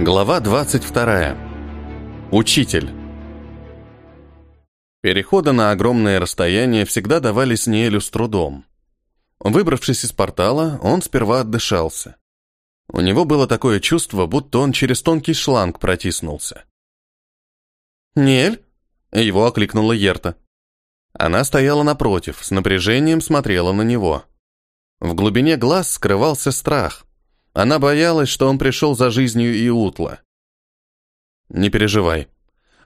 Глава 22. Учитель. Переходы на огромные расстояния всегда давались Ниэлю с трудом. Выбравшись из портала, он сперва отдышался. У него было такое чувство, будто он через тонкий шланг протиснулся. «Ниэль?» — его окликнула Ерта. Она стояла напротив, с напряжением смотрела на него. В глубине глаз скрывался страх. Она боялась, что он пришел за жизнью и утла. «Не переживай».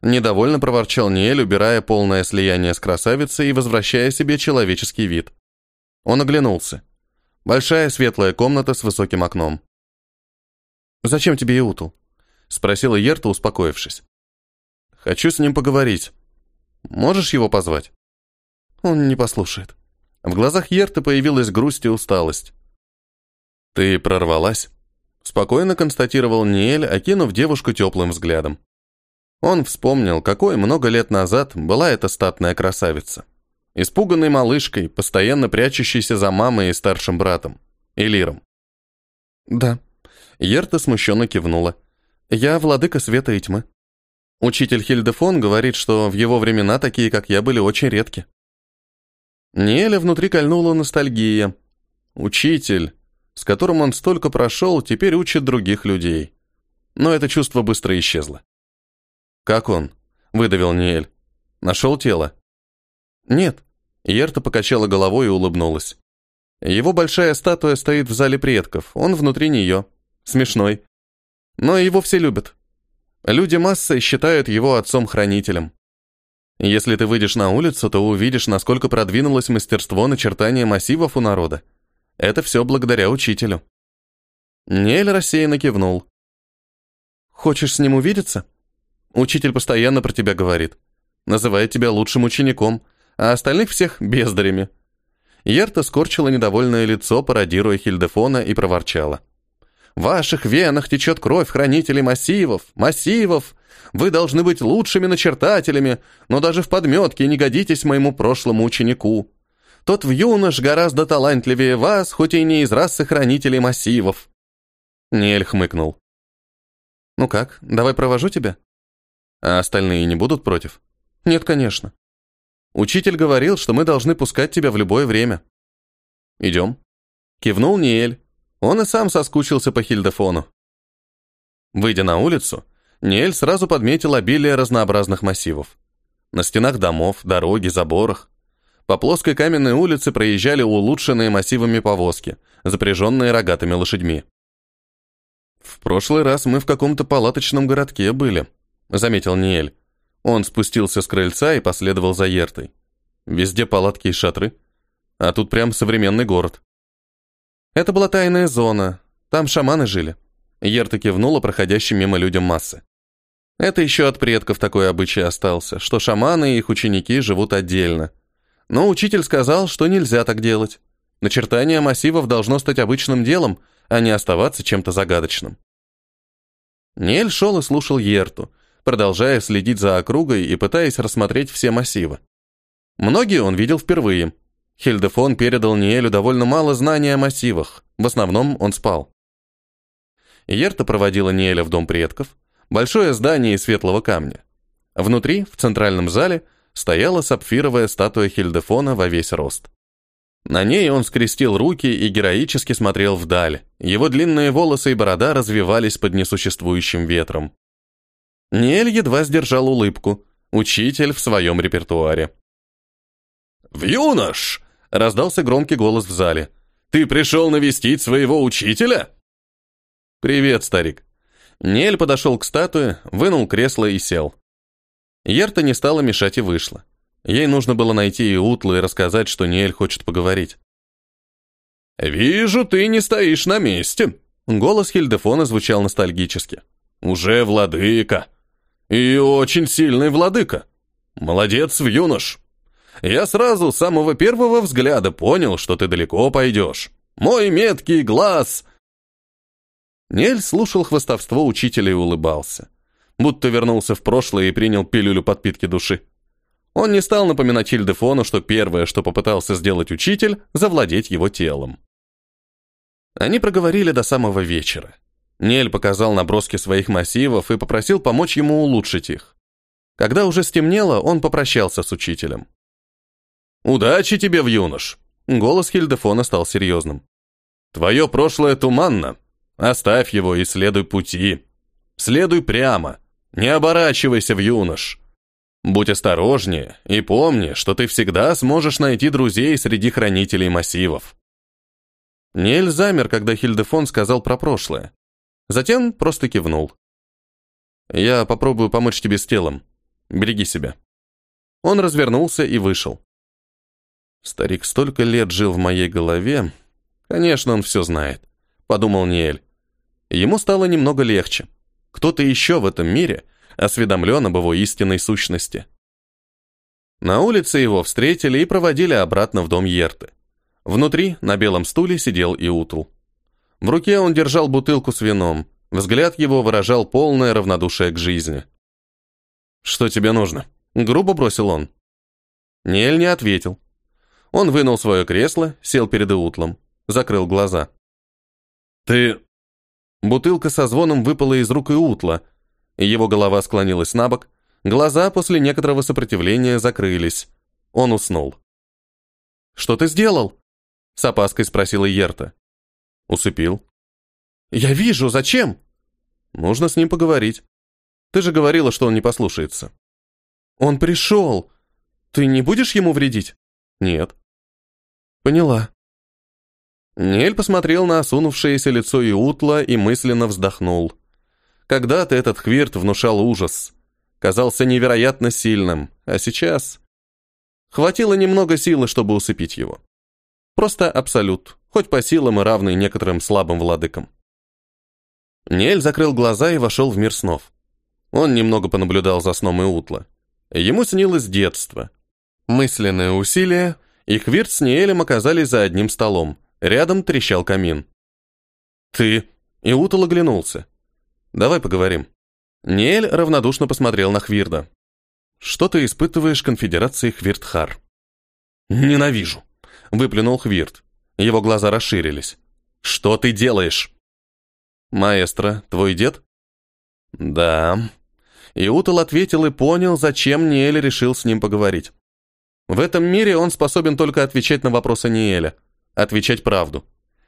Недовольно проворчал Ниэль, убирая полное слияние с красавицей и возвращая себе человеческий вид. Он оглянулся. Большая светлая комната с высоким окном. «Зачем тебе Иутл?» — спросила Ерта, успокоившись. «Хочу с ним поговорить. Можешь его позвать?» Он не послушает. В глазах Ерты появилась грусть и усталость. «Ты прорвалась?» Спокойно констатировал Ниэль, окинув девушку теплым взглядом. Он вспомнил, какой много лет назад была эта статная красавица. Испуганной малышкой, постоянно прячущейся за мамой и старшим братом. Элиром. «Да». Ерта смущенно кивнула. «Я владыка света и тьмы. Учитель Хильдефон говорит, что в его времена такие, как я, были очень редки». Ниэля внутри кольнула ностальгия. Учитель, с которым он столько прошел, теперь учит других людей. Но это чувство быстро исчезло. «Как он?» — выдавил Ниэль. «Нашел тело?» «Нет». Ерта покачала головой и улыбнулась. Его большая статуя стоит в зале предков, он внутри нее. Смешной. Но его все любят. Люди массы считают его отцом-хранителем. Если ты выйдешь на улицу, то увидишь, насколько продвинулось мастерство начертания массивов у народа. Это все благодаря учителю. Нель рассеянно кивнул. «Хочешь с ним увидеться?» Учитель постоянно про тебя говорит. Называет тебя лучшим учеником, а остальных всех бездарями. Ерта скорчила недовольное лицо, пародируя Хильдефона, и проворчала. «В ваших венах течет кровь хранителей массивов, массивов! Вы должны быть лучшими начертателями, но даже в подметке не годитесь моему прошлому ученику. Тот в юнош гораздо талантливее вас, хоть и не из расы хранителей массивов». Нель хмыкнул. «Ну как, давай провожу тебя?» «А остальные не будут против?» «Нет, конечно. Учитель говорил, что мы должны пускать тебя в любое время». «Идем». Кивнул Ниэль. Он и сам соскучился по Хильдефону. Выйдя на улицу, Ниэль сразу подметил обилие разнообразных массивов. На стенах домов, дороги, заборах. По плоской каменной улице проезжали улучшенные массивами повозки, запряженные рогатыми лошадьми. «В прошлый раз мы в каком-то палаточном городке были», — заметил Ниэль. Он спустился с крыльца и последовал за Ертой. Везде палатки и шатры. А тут прям современный город. Это была тайная зона. Там шаманы жили. Ерта кивнула проходящим мимо людям массы. Это еще от предков такой обычай остался, что шаманы и их ученики живут отдельно. Но учитель сказал, что нельзя так делать. Начертание массивов должно стать обычным делом, а не оставаться чем-то загадочным. Нель шел и слушал Ерту, продолжая следить за округой и пытаясь рассмотреть все массивы. Многие он видел впервые. Хильдефон передал Ниэлю довольно мало знаний о массивах, в основном он спал. Ерта проводила Ниэля в дом предков, большое здание из светлого камня. Внутри, в центральном зале, стояла сапфировая статуя Хильдефона во весь рост. На ней он скрестил руки и героически смотрел вдаль. Его длинные волосы и борода развивались под несуществующим ветром. Ниэль едва сдержал улыбку. Учитель в своем репертуаре. «В юнош!» — раздался громкий голос в зале. «Ты пришел навестить своего учителя?» «Привет, старик». Ниэль подошел к статуе, вынул кресло и сел. Ерта не стала мешать и вышла. Ей нужно было найти Иутла и рассказать, что Ниэль хочет поговорить. «Вижу, ты не стоишь на месте», — голос Хильдефона звучал ностальгически. «Уже владыка. И очень сильный владыка. Молодец, в юнош. Я сразу с самого первого взгляда понял, что ты далеко пойдешь. Мой меткий глаз...» Нель слушал хвостовство учителя и улыбался. Будто вернулся в прошлое и принял пилюлю подпитки души. Он не стал напоминать Хильдефону, что первое, что попытался сделать учитель, завладеть его телом. Они проговорили до самого вечера. Нель показал наброски своих массивов и попросил помочь ему улучшить их. Когда уже стемнело, он попрощался с учителем. «Удачи тебе в юнош!» Голос Хильдефона стал серьезным. «Твое прошлое туманно. Оставь его и следуй пути. Следуй прямо. Не оборачивайся в юнош. Будь осторожнее и помни, что ты всегда сможешь найти друзей среди хранителей массивов». Нель замер, когда Хильдефон сказал про прошлое. Затем просто кивнул. «Я попробую помочь тебе с телом. Береги себя». Он развернулся и вышел. Старик столько лет жил в моей голове. Конечно, он все знает, подумал Ниэль. Ему стало немного легче. Кто-то еще в этом мире осведомлен об его истинной сущности. На улице его встретили и проводили обратно в дом Ерты. Внутри, на белом стуле, сидел Иутл. В руке он держал бутылку с вином. Взгляд его выражал полное равнодушие к жизни. «Что тебе нужно?» — грубо бросил он. Ниэль не ответил. Он вынул свое кресло, сел перед Иутлом, закрыл глаза. «Ты...» Бутылка со звоном выпала из рук Иутла, его голова склонилась на бок, глаза после некоторого сопротивления закрылись. Он уснул. «Что ты сделал?» — с опаской спросила Ерта. «Усыпил». «Я вижу, зачем?» «Нужно с ним поговорить. Ты же говорила, что он не послушается». «Он пришел. Ты не будешь ему вредить?» «Нет». Поняла. Нель посмотрел на осунувшееся лицо Иутла и мысленно вздохнул. Когда-то этот хвирт внушал ужас. Казался невероятно сильным, а сейчас... Хватило немного силы, чтобы усыпить его. Просто абсолют, хоть по силам и равный некоторым слабым владыкам. Нель закрыл глаза и вошел в мир снов. Он немного понаблюдал за сном Иутла. Ему снилось детство. Мысленное усилие, и Хвирт с Ниэлем оказались за одним столом. Рядом трещал камин. «Ты...» И оглянулся. «Давай поговорим». Ниэль равнодушно посмотрел на Хвирда. «Что ты испытываешь конфедерации Хвиртхар?» «Ненавижу», — выплюнул Хвирт. Его глаза расширились. «Что ты делаешь?» «Маэстро, твой дед?» «Да». И Утал ответил и понял, зачем Ниэль решил с ним поговорить. В этом мире он способен только отвечать на вопросы Ниэля, отвечать правду.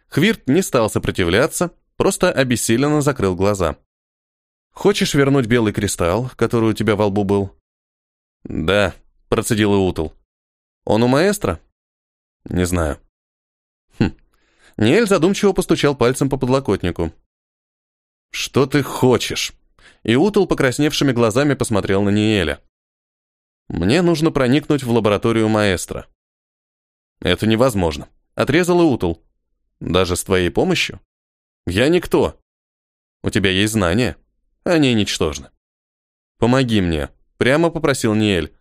Хвирт не стал сопротивляться, просто обессиленно закрыл глаза. «Хочешь вернуть белый кристалл, который у тебя во лбу был?» «Да», — процедил Иутл. «Он у маэстро?» «Не знаю». «Хм». Ниэль задумчиво постучал пальцем по подлокотнику. «Что ты хочешь?» Иутл покрасневшими глазами посмотрел на Ниэля. Мне нужно проникнуть в лабораторию маэстро. Это невозможно. Отрезал и утул. Даже с твоей помощью? Я никто. У тебя есть знания. Они ничтожны. Помоги мне, прямо попросил Ниэль.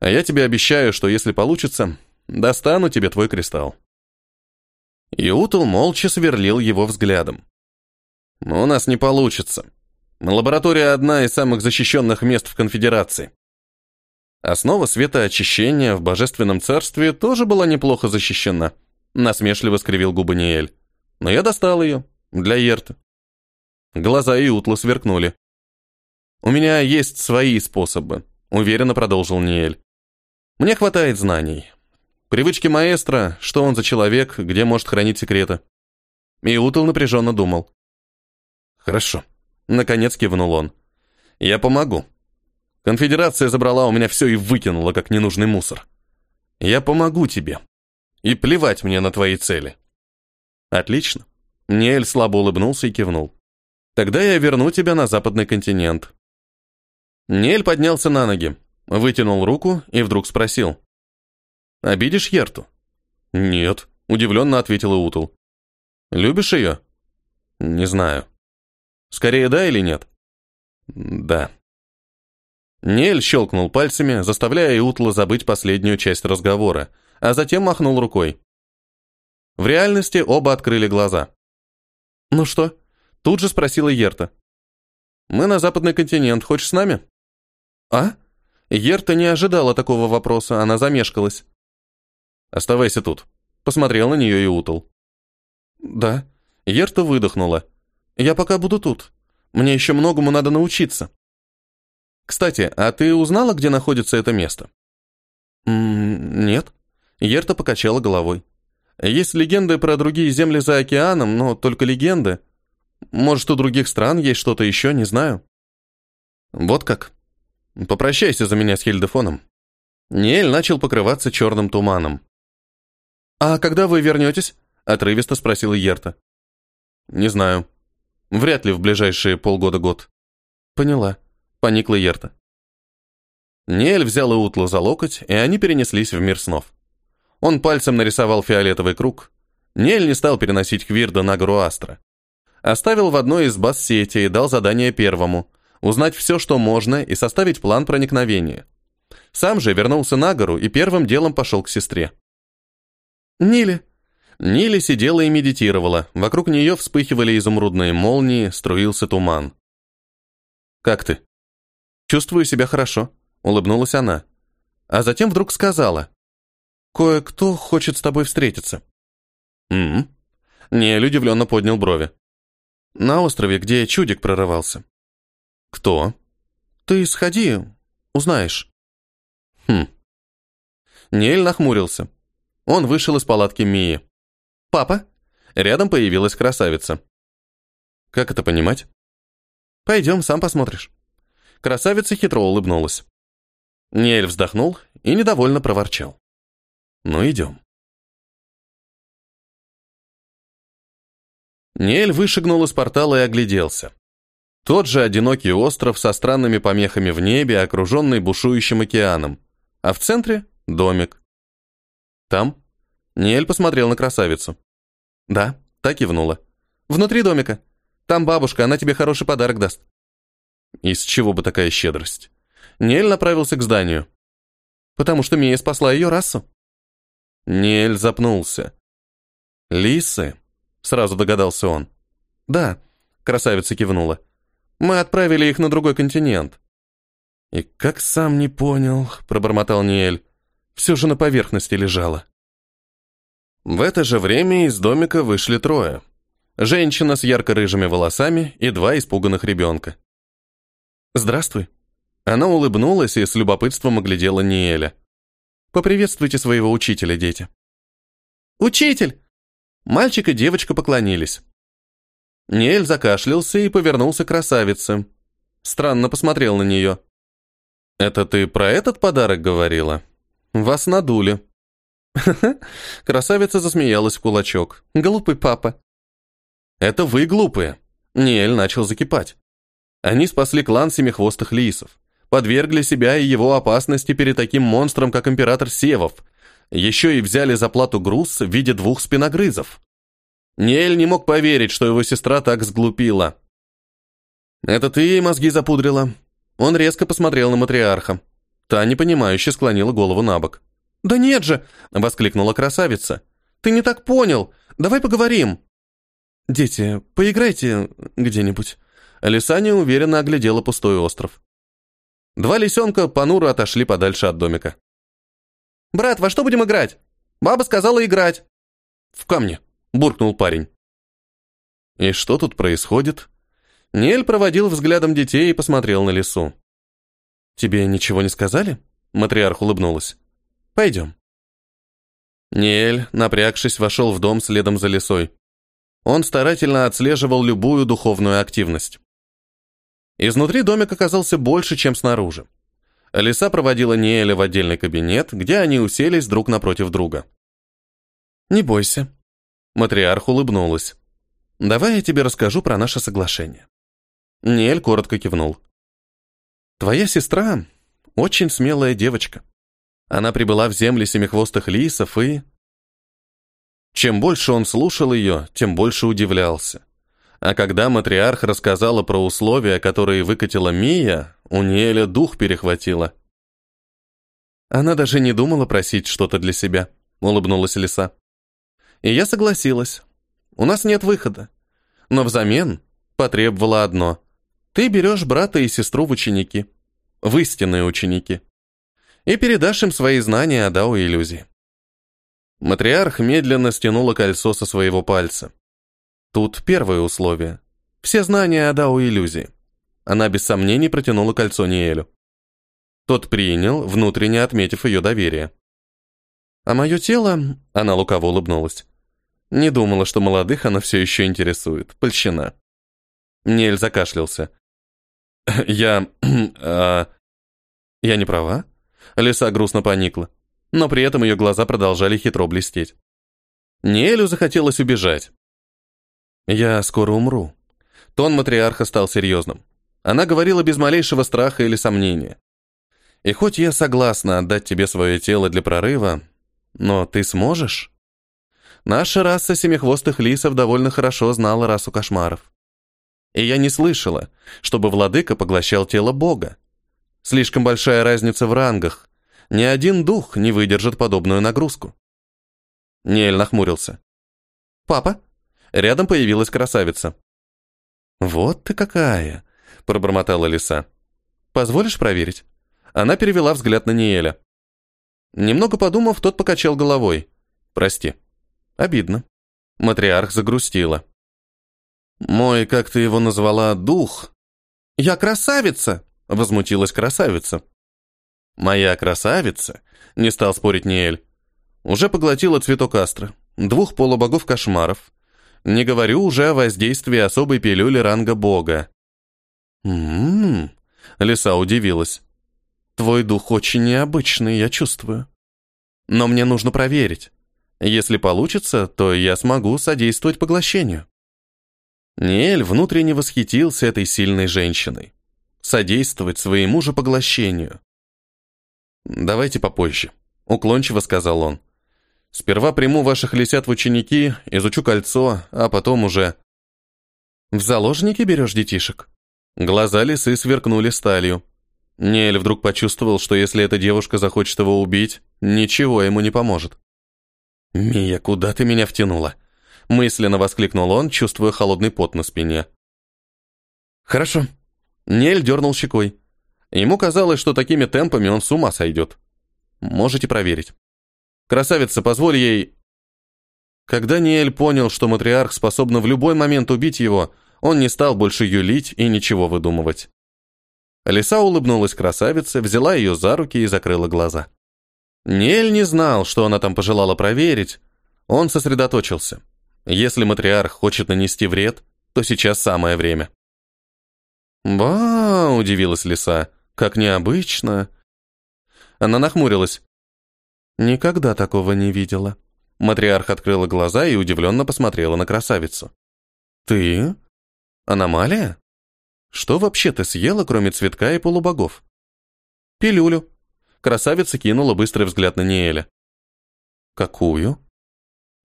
А я тебе обещаю, что если получится, достану тебе твой кристалл. Иутл молча сверлил его взглядом. «У нас не получится. Лаборатория одна из самых защищенных мест в Конфедерации. Основа светоочищения в Божественном Царстве тоже была неплохо защищена. Насмешливо скривил губы Ниэль. Но я достал ее. Для Ерта. Глаза Иутла сверкнули. «У меня есть свои способы», — уверенно продолжил Ниэль. «Мне хватает знаний. Привычки маэстро, что он за человек, где может хранить секреты». Иутл напряженно думал. «Хорошо», — наконец кивнул он. «Я помогу. Конфедерация забрала у меня все и выкинула, как ненужный мусор. Я помогу тебе. И плевать мне на твои цели. Отлично. Ниэль слабо улыбнулся и кивнул. Тогда я верну тебя на западный континент. Ниэль поднялся на ноги, вытянул руку и вдруг спросил. «Обидишь Ерту?» «Нет», — удивленно ответил Иутл. «Любишь ее?» «Не знаю». «Скорее да или нет?» «Да». Нель щелкнул пальцами, заставляя Иутла забыть последнюю часть разговора, а затем махнул рукой. В реальности оба открыли глаза. «Ну что?» – тут же спросила Ерта. «Мы на западный континент, хочешь с нами?» «А?» Ерта не ожидала такого вопроса, она замешкалась. «Оставайся тут», – посмотрел на нее Иутл. «Да». Ерта выдохнула. Я пока буду тут. Мне еще многому надо научиться. Кстати, а ты узнала, где находится это место? Нет. Ерта покачала головой. Есть легенды про другие земли за океаном, но только легенды. Может, у других стран есть что-то еще, не знаю. Вот как. Попрощайся за меня с Хильдефоном. Ниэль начал покрываться черным туманом. «А когда вы вернетесь?» — отрывисто спросила Ерта. «Не знаю. Вряд ли в ближайшие полгода-год». «Поняла», — поникла Ерта. Ниэль взял Иутлу за локоть, и они перенеслись в мир снов. Он пальцем нарисовал фиолетовый круг. Ниэль не стал переносить Квирда на гору Астра. Оставил в одной из баз сети и дал задание первому — узнать все, что можно, и составить план проникновения. Сам же вернулся на гору и первым делом пошел к сестре. «Нили!» Нили сидела и медитировала, вокруг нее вспыхивали изумрудные молнии, струился туман. «Как ты?» «Чувствую себя хорошо», — улыбнулась она. А затем вдруг сказала. «Кое-кто хочет с тобой встретиться». «М-м». Нель удивленно поднял брови. «На острове, где чудик прорывался». «Кто?» «Ты сходи, узнаешь». Хм. Нель нахмурился. Он вышел из палатки Мии. «Папа?» Рядом появилась красавица. «Как это понимать?» «Пойдем, сам посмотришь». Красавица хитро улыбнулась. Нель вздохнул и недовольно проворчал. «Ну, идем». Нель вышагнул из портала и огляделся. Тот же одинокий остров со странными помехами в небе, окруженный бушующим океаном а в центре — домик. Там? Ниэль посмотрел на красавицу. Да, так кивнула. Внутри домика. Там бабушка, она тебе хороший подарок даст. Из чего бы такая щедрость? Ниэль направился к зданию. Потому что Мия спасла ее расу. Ниэль запнулся. «Лисы?» — сразу догадался он. «Да», — красавица кивнула. «Мы отправили их на другой континент. «И как сам не понял», — пробормотал Ниэль, — «все же на поверхности лежало». В это же время из домика вышли трое. Женщина с ярко-рыжими волосами и два испуганных ребенка. «Здравствуй». Она улыбнулась и с любопытством оглядела Ниэля. «Поприветствуйте своего учителя, дети». «Учитель!» Мальчик и девочка поклонились. Ниэль закашлялся и повернулся к красавице. Странно посмотрел на нее. «Это ты про этот подарок говорила? Вас надули». Красавица засмеялась в кулачок. «Глупый папа». «Это вы глупые». Ниэль начал закипать. Они спасли клан семихвостых лисов, подвергли себя и его опасности перед таким монстром, как император Севов, еще и взяли за плату груз в виде двух спиногрызов. Ниэль не мог поверить, что его сестра так сглупила. «Это ты ей мозги запудрила?» Он резко посмотрел на матриарха. Та непонимающе склонила голову на бок. «Да нет же!» — воскликнула красавица. «Ты не так понял! Давай поговорим!» «Дети, поиграйте где-нибудь». Лиса неуверенно оглядела пустой остров. Два лисенка понуро отошли подальше от домика. «Брат, во что будем играть? Баба сказала играть». «В камне», — буркнул парень. «И что тут происходит?» Нель проводил взглядом детей и посмотрел на лесу. «Тебе ничего не сказали?» Матриарх улыбнулась. «Пойдем». Ниэль, напрягшись, вошел в дом следом за лесой. Он старательно отслеживал любую духовную активность. Изнутри домик оказался больше, чем снаружи. Лиса проводила Ниэля в отдельный кабинет, где они уселись друг напротив друга. «Не бойся». Матриарх улыбнулась. «Давай я тебе расскажу про наше соглашение. Ниэль коротко кивнул. «Твоя сестра очень смелая девочка. Она прибыла в земли семихвостых лисов и...» Чем больше он слушал ее, тем больше удивлялся. А когда матриарх рассказала про условия, которые выкатила Мия, у Ниэля дух перехватило. Она даже не думала просить что-то для себя, улыбнулась лиса. И я согласилась. У нас нет выхода. Но взамен потребовала одно ты берешь брата и сестру в ученики, в истинные ученики, и передашь им свои знания о Дао иллюзии. Матриарх медленно стянула кольцо со своего пальца. Тут первое условие. Все знания о Дао иллюзии. Она без сомнений протянула кольцо Ниэлю. Тот принял, внутренне отметив ее доверие. А мое тело, она лукаво улыбнулась. Не думала, что молодых она все еще интересует. Польщина. Нель закашлялся. Я... а... Я не права? Лиса грустно поникла, но при этом ее глаза продолжали хитро блестеть. Нелю захотелось убежать. «Я скоро умру». Тон матриарха стал серьезным. Она говорила без малейшего страха или сомнения. «И хоть я согласна отдать тебе свое тело для прорыва, но ты сможешь?» Наша раса семихвостых лисов довольно хорошо знала расу кошмаров. И я не слышала, чтобы владыка поглощал тело бога. Слишком большая разница в рангах. Ни один дух не выдержит подобную нагрузку. Ниэль нахмурился. «Папа?» Рядом появилась красавица. «Вот ты какая!» — пробормотала лиса. «Позволишь проверить?» Она перевела взгляд на Ниэля. Немного подумав, тот покачал головой. «Прости. Обидно». Матриарх загрустила. «Мой, как ты его назвала, дух?» «Я красавица!» — возмутилась красавица. «Моя красавица?» — не стал спорить Ниэль. «Уже поглотила цветок астра, двух полубогов кошмаров. Не говорю уже о воздействии особой пилюли ранга бога». «М-м-м», Лиса удивилась. «Твой дух очень необычный, я чувствую. Но мне нужно проверить. Если получится, то я смогу содействовать поглощению». Ниэль внутренне восхитился этой сильной женщиной. Содействовать своему же поглощению. «Давайте попозже», — уклончиво сказал он. «Сперва приму ваших лисят в ученики, изучу кольцо, а потом уже...» «В заложники берешь детишек?» Глаза лисы сверкнули сталью. Ниэль вдруг почувствовал, что если эта девушка захочет его убить, ничего ему не поможет. «Мия, куда ты меня втянула?» Мысленно воскликнул он, чувствуя холодный пот на спине. «Хорошо». Нель дернул щекой. Ему казалось, что такими темпами он с ума сойдет. Можете проверить. Красавица, позволь ей... Когда Ниэль понял, что матриарх способна в любой момент убить его, он не стал больше юлить и ничего выдумывать. Лиса улыбнулась красавице, взяла ее за руки и закрыла глаза. Ниэль не знал, что она там пожелала проверить. Он сосредоточился. Если матриарх хочет нанести вред, то сейчас самое время. «Ба!» — удивилась лиса. «Как необычно!» Она нахмурилась. «Никогда такого не видела». Матриарх открыла глаза и удивленно посмотрела на красавицу. «Ты? Аномалия? Что вообще ты съела, кроме цветка и полубогов?» «Пилюлю». Красавица кинула быстрый взгляд на Ниэля. «Какую?»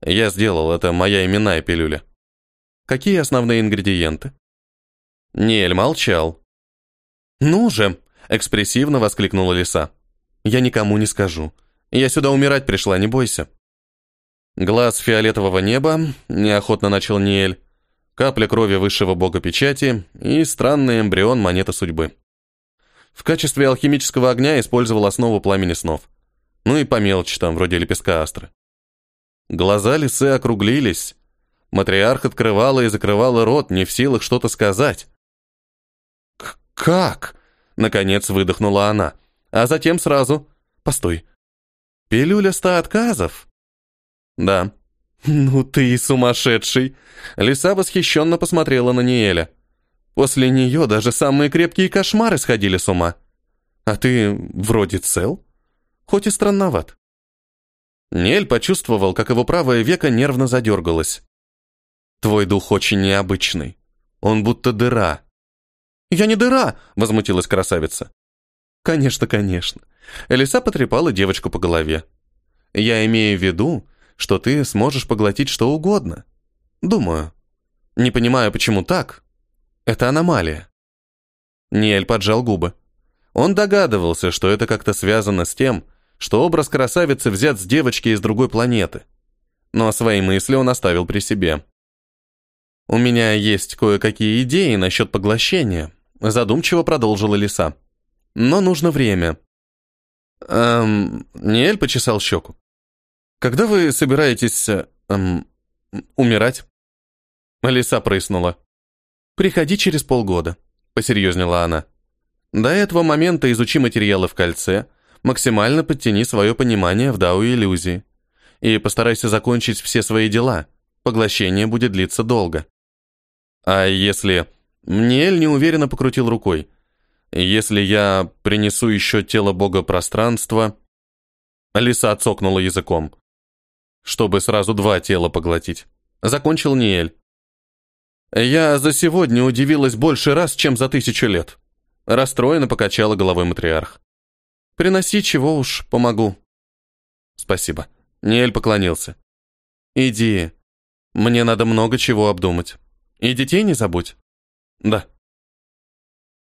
Я сделал, это моя именная пилюля. Какие основные ингредиенты? Ниэль молчал. «Ну же!» — экспрессивно воскликнула лиса. «Я никому не скажу. Я сюда умирать пришла, не бойся». Глаз фиолетового неба, неохотно начал Ниэль, капля крови высшего бога печати и странный эмбрион монеты судьбы. В качестве алхимического огня использовал основу пламени снов. Ну и по мелочи там, вроде лепестка астры. Глаза лисы округлились. Матриарх открывала и закрывала рот, не в силах что-то сказать. «Как?» — наконец выдохнула она. А затем сразу... «Постой. Пилюля ста отказов?» «Да». «Ну ты и сумасшедший!» Лиса восхищенно посмотрела на Ниэля. «После нее даже самые крепкие кошмары сходили с ума. А ты вроде цел, хоть и странноват». Нель почувствовал, как его правое веко нервно задергалось. «Твой дух очень необычный. Он будто дыра». «Я не дыра!» — возмутилась красавица. «Конечно, конечно». Элиса потрепала девочку по голове. «Я имею в виду, что ты сможешь поглотить что угодно. Думаю. Не понимаю, почему так. Это аномалия». Ниэль поджал губы. Он догадывался, что это как-то связано с тем, что образ красавицы взят с девочки из другой планеты. Но свои мысли он оставил при себе. «У меня есть кое-какие идеи насчет поглощения», задумчиво продолжила лиса. «Но нужно время». «Эм...» Ниэль почесал щеку. «Когда вы собираетесь... эм... умирать?» Лиса прыснула. «Приходи через полгода», — посерьезнела она. «До этого момента изучи материалы в кольце, максимально подтяни свое понимание в дау иллюзии. И постарайся закончить все свои дела. Поглощение будет длиться долго». «А если...» Ниэль неуверенно покрутил рукой. «Если я принесу еще тело бога пространства...» Алиса отцокнула языком. «Чтобы сразу два тела поглотить». Закончил Ниэль. «Я за сегодня удивилась больше раз, чем за тысячу лет». Расстроенно покачала головой матриарх. «Приноси чего уж, помогу». «Спасибо». Ниэль поклонился. «Иди. Мне надо много чего обдумать. И детей не забудь». «Да».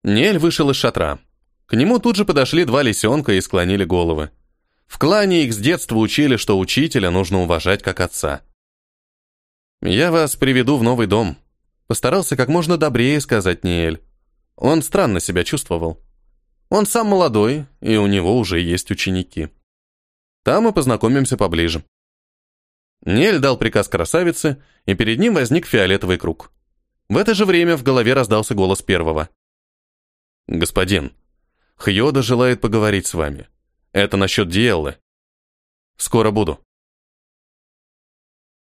Ниэль вышел из шатра. К нему тут же подошли два лисенка и склонили головы. В клане их с детства учили, что учителя нужно уважать как отца. «Я вас приведу в новый дом», — постарался как можно добрее сказать Ниэль. Он странно себя чувствовал. Он сам молодой, и у него уже есть ученики. Там мы познакомимся поближе. Ниэль дал приказ красавице, и перед ним возник фиолетовый круг. В это же время в голове раздался голос первого. «Господин, Хьода желает поговорить с вами. Это насчет Диэллы. Скоро буду».